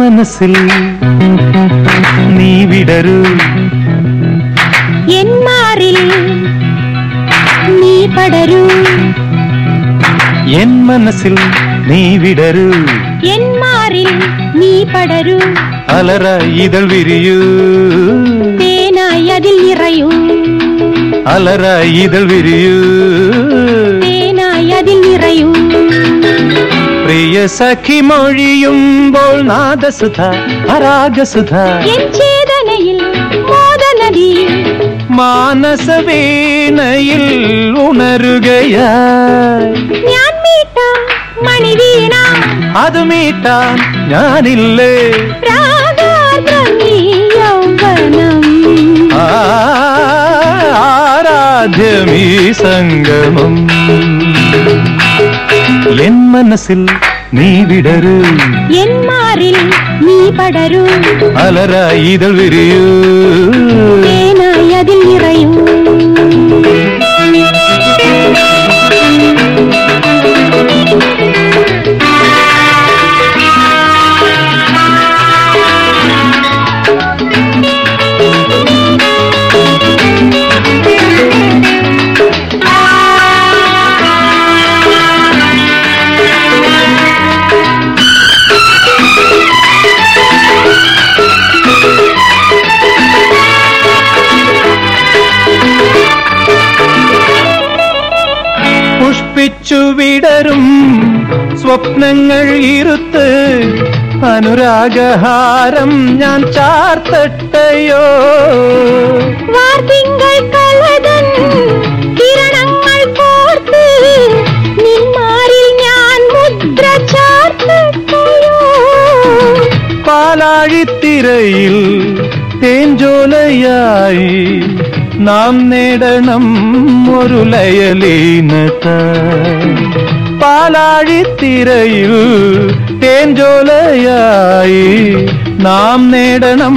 N മനസ്സിൽ നീ വിടരൂ എന്മാറിൽ നീ പടരൂ എൻ മനസ്സിൽ നീ വിടരൂ എന്മാറിൽ നീ പടരൂ അലറ ഇതൾ വിരിയൂ തേനായി അതിൽ നിറയൂ അലറ ഇതൾ വിരിയൂ തേനായി അതിൽ നിറയൂ പ്രിയ സഖി മൊഴിയുമ്പോൾ നാദസുധ പരാഗസുധ. ചേതനയിൽ മോദനദി മാനസ വീണയിൽ ഉണരുകയായി. ഞാൻ മീട്ട മണിവീണ. അത് മീട്ടാൻ ഞാനില്ലേ. ആരാധ്യമീ സംഗമം. എൻ മനസ്സിൽ നീ വിടരൂ എന്മാറിൽ നീ പടരൂ അലറ ഇതൾ വിരിയൂ തേനായി പുഷ്പിച്ചു വിടരും സ്വപ്നങ്ങൾ ഇരുത്ത് അനുരാഗഹാരം ഞാൻ ചാർത്തട്ടയോ? വാർത്തിങ്കൾ കളതൻ കിരണങ്ങൾ കോർത്ത് നിന്മാറിൽ ഞാൻ മുദ്ര ചാർത്തയോ പാലാഴിത്തിരയിൽ തേഞ്ചോലയായി നാം നേടണം ഒരു ലയലീനത. പാലാഴിത്തിരയിൽ തേഞ്ചോലയായി നാം നേടണം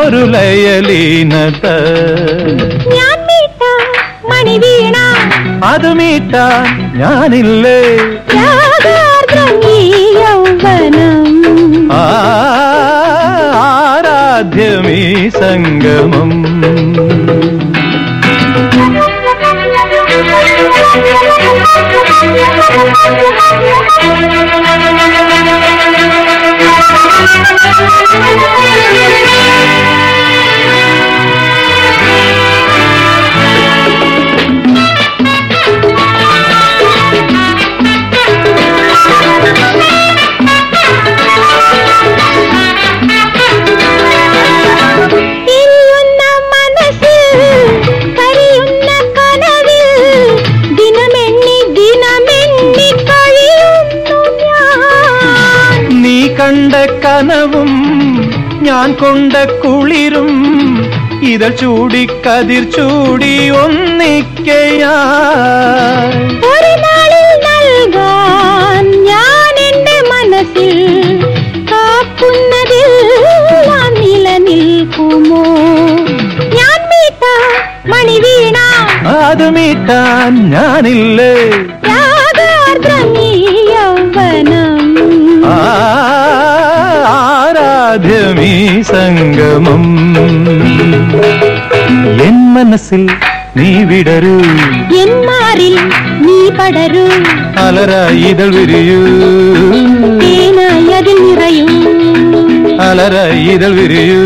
ഒരു ലയലീനത. അത് മീട്ടാൻ ഞാനില്ലേ. ആരാധ്യമീ സംഗമം. Thank you. കനവും ഞാൻ കൊണ്ട കുളിരും ഇതൾ ചൂടി കതിർ ചൂടി ഒന്നിക്കയാ. ഒരു നാളിൽ നൽകാൻ ഞാൻ എന്റെ മനസ്സിൽ കാക്കുന്നതിൽ ഞാൻ നിലനിൽക്കുമോ ഞാൻ മീട്ട മണിവീണ അത് മീട്ടാൻ ഞാനില്ലേ? സംഗമം എൻ മനസ്സിൽ നീ വിടരൂ. എൻ മാറിൽ നീ പടരൂ. അലരായി ഇതൾ വിരിയൂ. തേനായി അതിൽ നിറയൂ. അലറ ഇതൾ വിരിയൂ.